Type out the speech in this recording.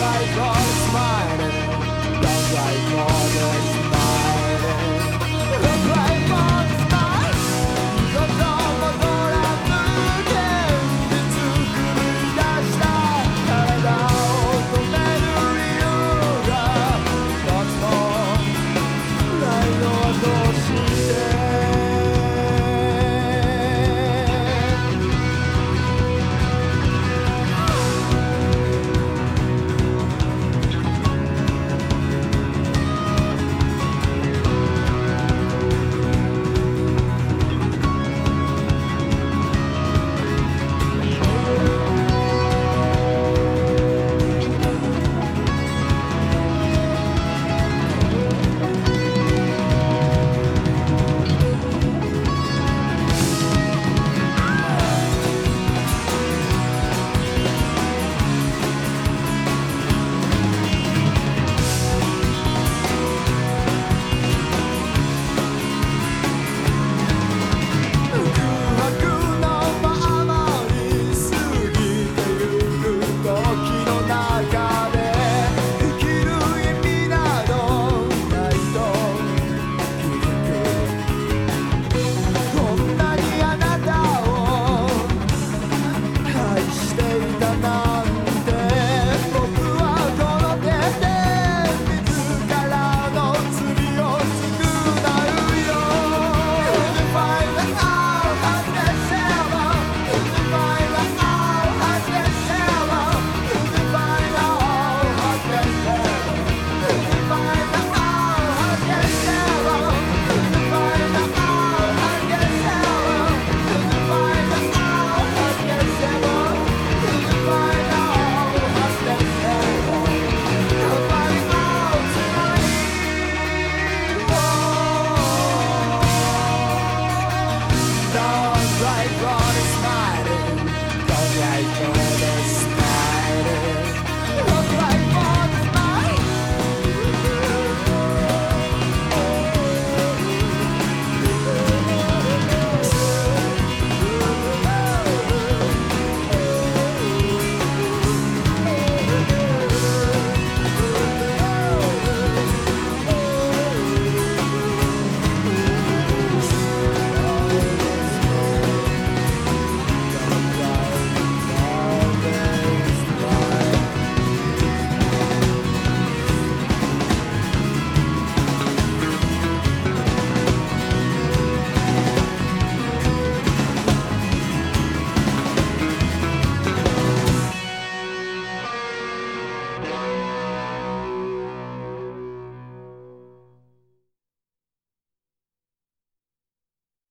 like all is mine, love like all is mine.